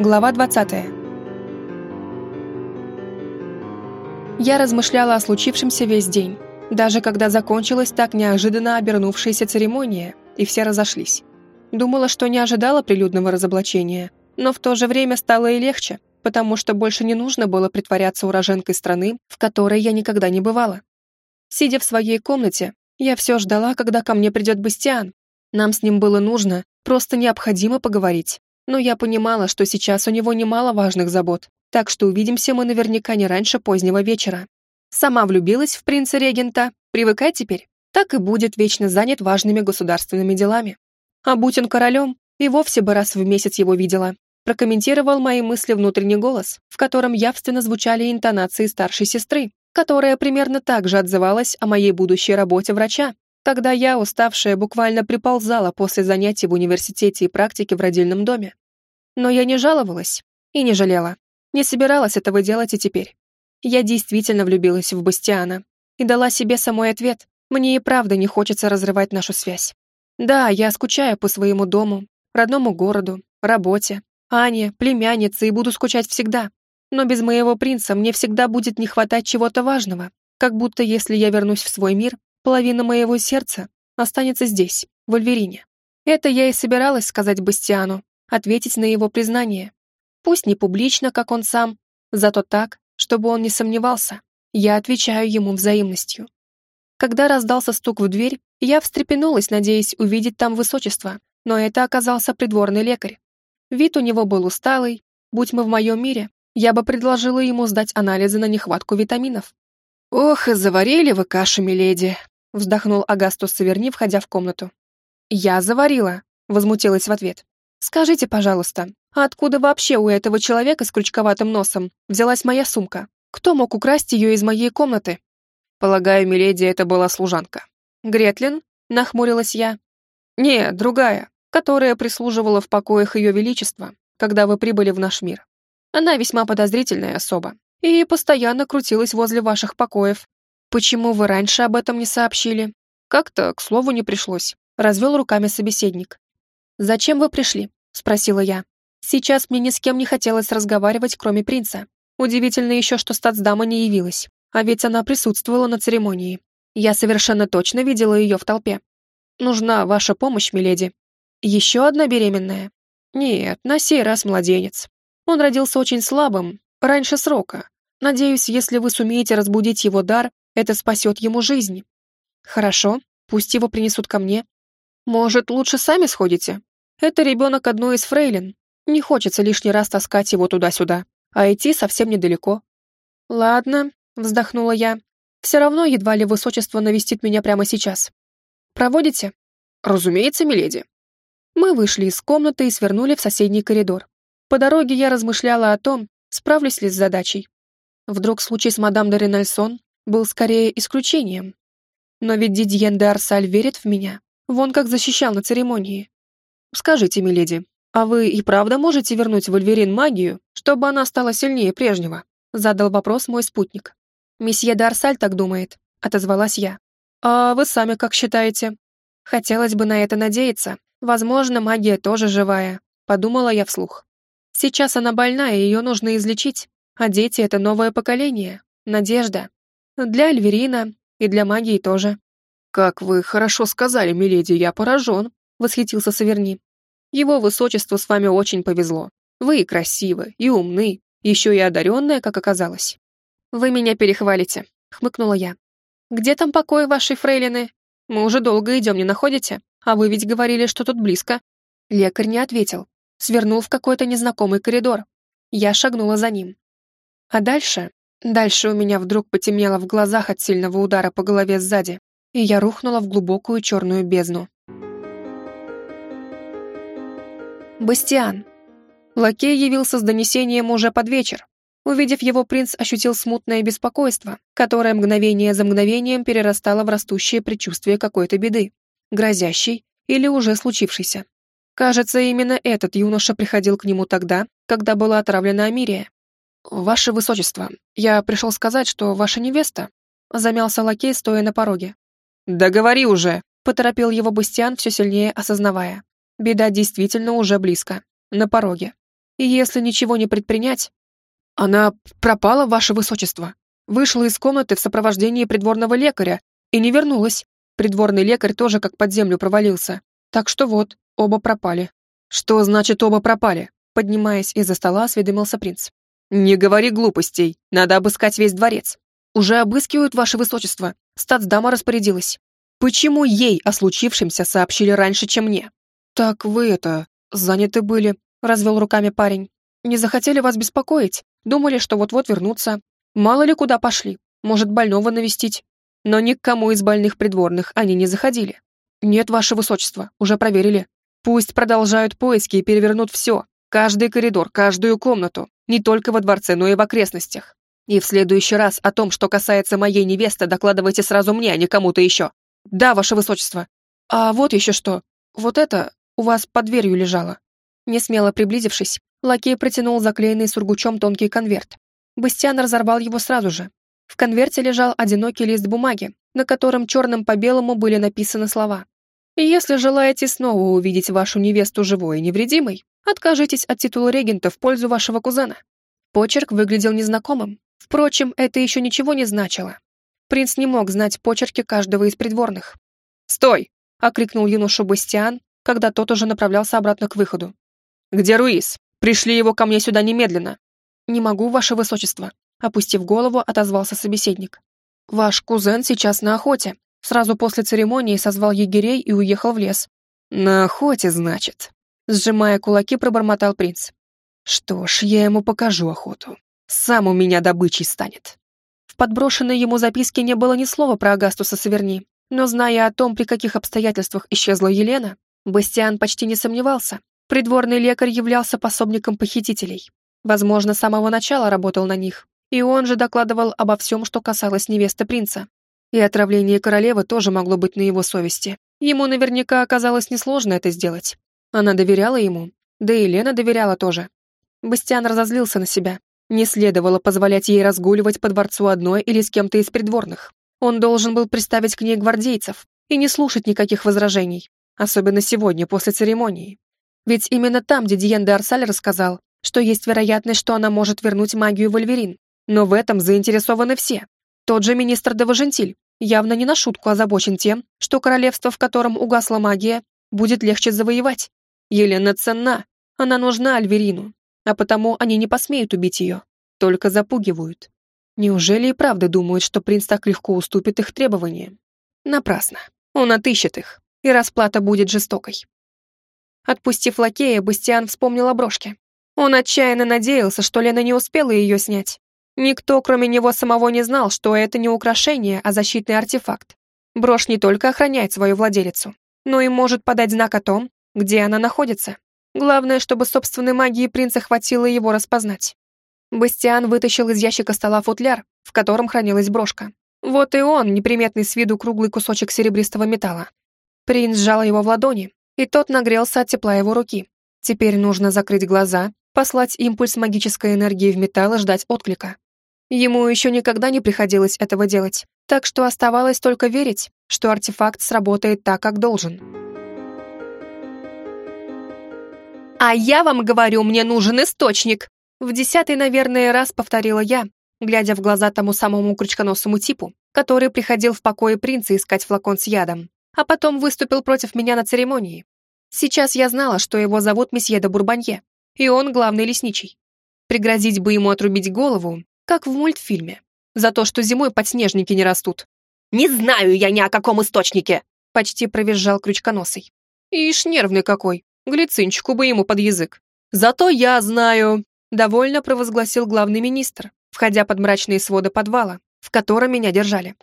Глава 20. Я размышляла о случившемся весь день, даже когда закончилась так неожиданно обернувшаяся церемония, и все разошлись. Думала, что не ожидала прилюдного разоблачения, но в то же время стало и легче, потому что больше не нужно было притворяться уроженкой страны, в которой я никогда не бывала. Сидя в своей комнате, я все ждала, когда ко мне придет Бастиан. Нам с ним было нужно, просто необходимо поговорить но я понимала, что сейчас у него немало важных забот, так что увидимся мы наверняка не раньше позднего вечера. Сама влюбилась в принца-регента, привыкай теперь, так и будет вечно занят важными государственными делами. А будь он королем, и вовсе бы раз в месяц его видела. Прокомментировал мои мысли внутренний голос, в котором явственно звучали интонации старшей сестры, которая примерно так же отзывалась о моей будущей работе врача, когда я, уставшая, буквально приползала после занятий в университете и практики в родильном доме. Но я не жаловалась и не жалела. Не собиралась этого делать и теперь. Я действительно влюбилась в Бастиана и дала себе самой ответ. Мне и правда не хочется разрывать нашу связь. Да, я скучаю по своему дому, родному городу, работе, Ане, племяннице и буду скучать всегда. Но без моего принца мне всегда будет не хватать чего-то важного, как будто если я вернусь в свой мир, половина моего сердца останется здесь, в Альверине. Это я и собиралась сказать Бастиану, ответить на его признание. Пусть не публично, как он сам, зато так, чтобы он не сомневался. Я отвечаю ему взаимностью. Когда раздался стук в дверь, я встрепенулась, надеясь увидеть там высочество, но это оказался придворный лекарь. Вид у него был усталый, будь мы в моем мире, я бы предложила ему сдать анализы на нехватку витаминов. «Ох, и заварили вы кашу, миледи!» — вздохнул Агастус Саверни, входя в комнату. «Я заварила», — возмутилась в ответ. «Скажите, пожалуйста, а откуда вообще у этого человека с крючковатым носом взялась моя сумка? Кто мог украсть ее из моей комнаты?» «Полагаю, миледи, это была служанка». «Гретлин?» — нахмурилась я. «Не, другая, которая прислуживала в покоях Ее Величества, когда вы прибыли в наш мир. Она весьма подозрительная особа и постоянно крутилась возле ваших покоев. Почему вы раньше об этом не сообщили? Как-то, к слову, не пришлось», — развел руками собеседник. «Зачем вы пришли?» — спросила я. Сейчас мне ни с кем не хотелось разговаривать, кроме принца. Удивительно еще, что статсдама не явилась, а ведь она присутствовала на церемонии. Я совершенно точно видела ее в толпе. Нужна ваша помощь, миледи. Еще одна беременная? Нет, на сей раз младенец. Он родился очень слабым, раньше срока. Надеюсь, если вы сумеете разбудить его дар, это спасет ему жизнь. Хорошо, пусть его принесут ко мне. Может, лучше сами сходите? Это ребенок одной из фрейлин. Не хочется лишний раз таскать его туда-сюда, а идти совсем недалеко. Ладно, вздохнула я. Все равно едва ли высочество навестит меня прямо сейчас. Проводите? Разумеется, миледи. Мы вышли из комнаты и свернули в соседний коридор. По дороге я размышляла о том, справлюсь ли с задачей. Вдруг случай с мадам де Ренальсон был скорее исключением. Но ведь Дидьен де Арсаль верит в меня. Вон как защищал на церемонии. «Скажите, миледи, а вы и правда можете вернуть Вольверин магию, чтобы она стала сильнее прежнего?» Задал вопрос мой спутник. «Месье Дарсаль так думает», — отозвалась я. «А вы сами как считаете?» «Хотелось бы на это надеяться. Возможно, магия тоже живая», — подумала я вслух. «Сейчас она больна, и ее нужно излечить. А дети — это новое поколение, надежда. Для Альверина и для магии тоже». «Как вы хорошо сказали, миледи, я поражен», восхитился Саверни. «Его высочеству с вами очень повезло. Вы и красивы, и умны, еще и одаренная, как оказалось». «Вы меня перехвалите», — хмыкнула я. «Где там покой вашей фрейлины? Мы уже долго идем, не находите? А вы ведь говорили, что тут близко». Лекарь не ответил. Свернул в какой-то незнакомый коридор. Я шагнула за ним. А дальше... Дальше у меня вдруг потемнело в глазах от сильного удара по голове сзади, и я рухнула в глубокую черную бездну. Бастиан. Лакей явился с донесением уже под вечер. Увидев его, принц ощутил смутное беспокойство, которое мгновение за мгновением перерастало в растущее предчувствие какой-то беды, грозящей или уже случившейся. Кажется, именно этот юноша приходил к нему тогда, когда была отравлена Амирия. «Ваше высочество, я пришел сказать, что ваша невеста...» Замялся лакей, стоя на пороге. «Да говори уже!» — поторопил его Бастиан, все сильнее осознавая. Беда действительно уже близко, на пороге. И если ничего не предпринять... Она пропала, ваше высочество. Вышла из комнаты в сопровождении придворного лекаря и не вернулась. Придворный лекарь тоже как под землю провалился. Так что вот, оба пропали. Что значит оба пропали? Поднимаясь из-за стола, осведомился принц. «Не говори глупостей, надо обыскать весь дворец. Уже обыскивают, ваше высочество. Статсдама распорядилась. Почему ей о случившемся сообщили раньше, чем мне?» «Так вы это... заняты были», — развел руками парень. «Не захотели вас беспокоить. Думали, что вот-вот вернутся. Мало ли куда пошли. Может, больного навестить. Но ни к кому из больных придворных они не заходили. Нет, ваше высочество, уже проверили. Пусть продолжают поиски и перевернут все. Каждый коридор, каждую комнату. Не только во дворце, но и в окрестностях. И в следующий раз о том, что касается моей невесты, докладывайте сразу мне, а не кому-то еще. Да, ваше высочество. А вот еще что. Вот это у вас под дверью лежало. Несмело приблизившись, лакей протянул заклеенный сургучом тонкий конверт. Бастиан разорвал его сразу же. В конверте лежал одинокий лист бумаги, на котором черным по белому были написаны слова. «Если желаете снова увидеть вашу невесту живой и невредимой, откажитесь от титула регента в пользу вашего кузена». Почерк выглядел незнакомым. Впрочем, это еще ничего не значило. Принц не мог знать почерки каждого из придворных. «Стой!» — окрикнул юношу Бастиан, когда тот уже направлялся обратно к выходу. «Где Руис? Пришли его ко мне сюда немедленно!» «Не могу, ваше высочество», — опустив голову, отозвался собеседник. «Ваш кузен сейчас на охоте. Сразу после церемонии созвал егерей и уехал в лес». «На охоте, значит?» Сжимая кулаки, пробормотал принц. «Что ж, я ему покажу охоту. Сам у меня добычей станет». В подброшенной ему записке не было ни слова про Агастуса Саверни, но зная о том, при каких обстоятельствах исчезла Елена, Бастиан почти не сомневался. Придворный лекарь являлся пособником похитителей. Возможно, с самого начала работал на них. И он же докладывал обо всем, что касалось невесты принца. И отравление королевы тоже могло быть на его совести. Ему наверняка оказалось несложно это сделать. Она доверяла ему, да и Лена доверяла тоже. Бастиан разозлился на себя. Не следовало позволять ей разгуливать по дворцу одной или с кем-то из придворных. Он должен был приставить к ней гвардейцев и не слушать никаких возражений, особенно сегодня, после церемонии. Ведь именно там Дидьен де Арсаль рассказал, что есть вероятность, что она может вернуть магию Вольверин. Но в этом заинтересованы все. Тот же министр де Важентиль явно не на шутку озабочен тем, что королевство, в котором угасла магия, будет легче завоевать. Елена ценна, она нужна Альверину, а потому они не посмеют убить ее, только запугивают. Неужели и правда думают, что принц так легко уступит их требованиям? Напрасно. Он отыщет их, и расплата будет жестокой. Отпустив лакея, Бастиан вспомнил о брошке. Он отчаянно надеялся, что Лена не успела ее снять. Никто, кроме него самого, не знал, что это не украшение, а защитный артефакт. Брошь не только охраняет свою владелицу, но и может подать знак о том, где она находится. Главное, чтобы собственной магии принца хватило его распознать. Бастиан вытащил из ящика стола футляр, в котором хранилась брошка. Вот и он, неприметный с виду круглый кусочек серебристого металла. Принц сжал его в ладони, и тот нагрелся от тепла его руки. Теперь нужно закрыть глаза, послать импульс магической энергии в металл и ждать отклика. Ему еще никогда не приходилось этого делать, так что оставалось только верить, что артефакт сработает так, как должен. «А я вам говорю, мне нужен источник!» В десятый, наверное, раз повторила я, глядя в глаза тому самому крючконосому типу, который приходил в покое принца искать флакон с ядом, а потом выступил против меня на церемонии. Сейчас я знала, что его зовут месье де Бурбанье, и он главный лесничий. Пригрозить бы ему отрубить голову, как в мультфильме, за то, что зимой подснежники не растут. «Не знаю я ни о каком источнике!» почти провизжал крючконосый. Ишь, нервный какой, глицинчику бы ему под язык. «Зато я знаю!» довольно провозгласил главный министр, входя под мрачные своды подвала, в котором меня держали.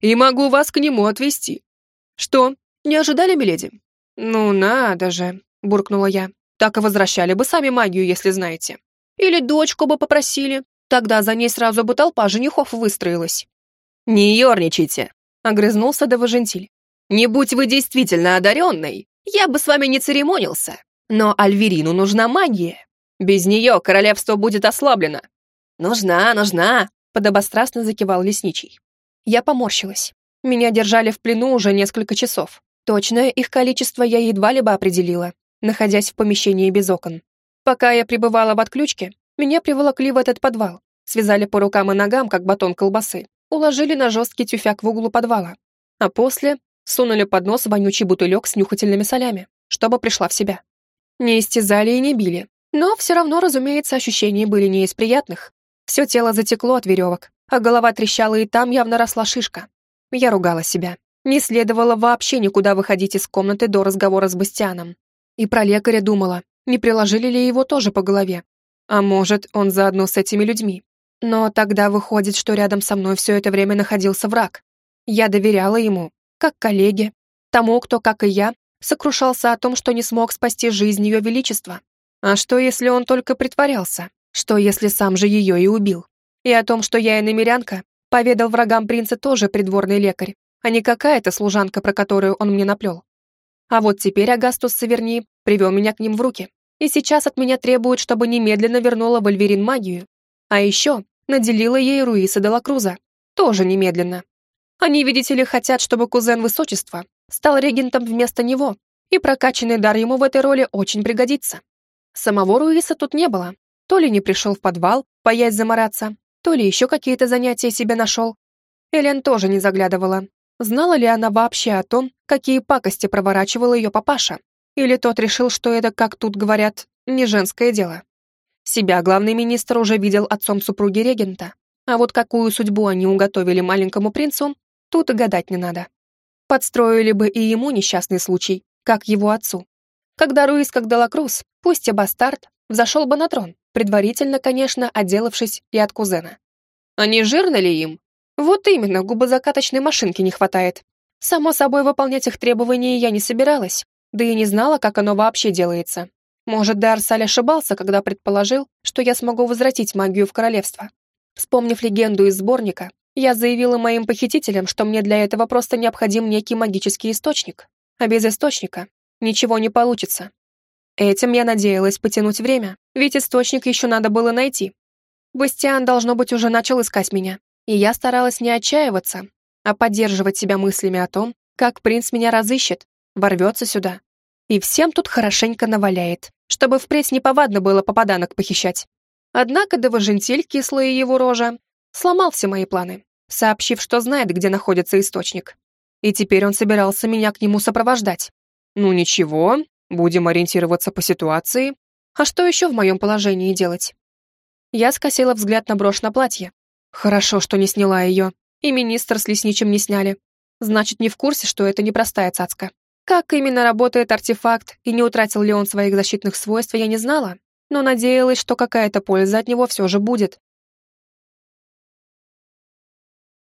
«И могу вас к нему отвезти». «Что, не ожидали, миледи?» «Ну надо же», — буркнула я. «Так и возвращали бы сами магию, если знаете. Или дочку бы попросили. Тогда за ней сразу бы толпа женихов выстроилась». «Не ерничайте», — огрызнулся Довожентиль. «Не будь вы действительно одаренной, я бы с вами не церемонился. Но Альверину нужна магия. Без нее королевство будет ослаблено». «Нужна, нужна», — подобострастно закивал лесничий. Я поморщилась. Меня держали в плену уже несколько часов. Точное их количество я едва ли бы определила, находясь в помещении без окон. Пока я пребывала в отключке, меня приволокли в этот подвал, связали по рукам и ногам, как батон колбасы, уложили на жесткий тюфяк в углу подвала, а после сунули под нос вонючий бутылек с нюхательными солями, чтобы пришла в себя. Не истязали и не били, но все равно, разумеется, ощущения были не из приятных. Все тело затекло от веревок, а голова трещала, и там явно росла шишка. Я ругала себя. Не следовало вообще никуда выходить из комнаты до разговора с Бастианом. И про лекаря думала, не приложили ли его тоже по голове. А может, он заодно с этими людьми. Но тогда выходит, что рядом со мной все это время находился враг. Я доверяла ему, как коллеге, тому, кто, как и я, сокрушался о том, что не смог спасти жизнь ее величества. А что, если он только притворялся? Что, если сам же ее и убил? И о том, что я иномерянка, поведал врагам принца тоже придворный лекарь, а не какая-то служанка, про которую он мне наплел. А вот теперь Агастус Саверни привел меня к ним в руки и сейчас от меня требует, чтобы немедленно вернула Вольверин магию. А еще наделила ей Руиса де Лакруза. Тоже немедленно. Они, видите ли, хотят, чтобы кузен Высочества стал регентом вместо него, и прокачанный дар ему в этой роли очень пригодится. Самого Руиса тут не было. То ли не пришел в подвал, боясь замораться, то ли еще какие-то занятия себе нашел. Элен тоже не заглядывала. Знала ли она вообще о том, какие пакости проворачивал ее папаша, или тот решил, что это, как тут говорят, не женское дело. Себя главный министр уже видел отцом супруги регента, а вот какую судьбу они уготовили маленькому принцу, тут и гадать не надо. Подстроили бы и ему несчастный случай, как его отцу. Когда Руис, как Делакрус, пусть и бастард, взошел бы на трон, предварительно, конечно, отделавшись и от кузена. А не жирно ли им? Вот именно, губозакаточной машинки не хватает. Само собой, выполнять их требования я не собиралась, да и не знала, как оно вообще делается. Может, Дарсаль ошибался, когда предположил, что я смогу возвратить магию в королевство. Вспомнив легенду из сборника, я заявила моим похитителям, что мне для этого просто необходим некий магический источник, а без источника ничего не получится. Этим я надеялась потянуть время, ведь источник еще надо было найти. Бастиан, должно быть, уже начал искать меня, и я старалась не отчаиваться, а поддерживать себя мыслями о том, как принц меня разыщет, ворвется сюда и всем тут хорошенько наваляет, чтобы впредь неповадно было попаданок похищать. Однако Девожентиль, кислая его рожа, сломал все мои планы, сообщив, что знает, где находится источник. И теперь он собирался меня к нему сопровождать. Ну ничего, будем ориентироваться по ситуации. А что еще в моем положении делать? Я скосила взгляд на брошь на платье. Хорошо, что не сняла ее, и министр с лесничим не сняли. Значит, не в курсе, что это непростая цацка. Как именно работает артефакт и не утратил ли он своих защитных свойств, я не знала, но надеялась, что какая-то польза от него все же будет.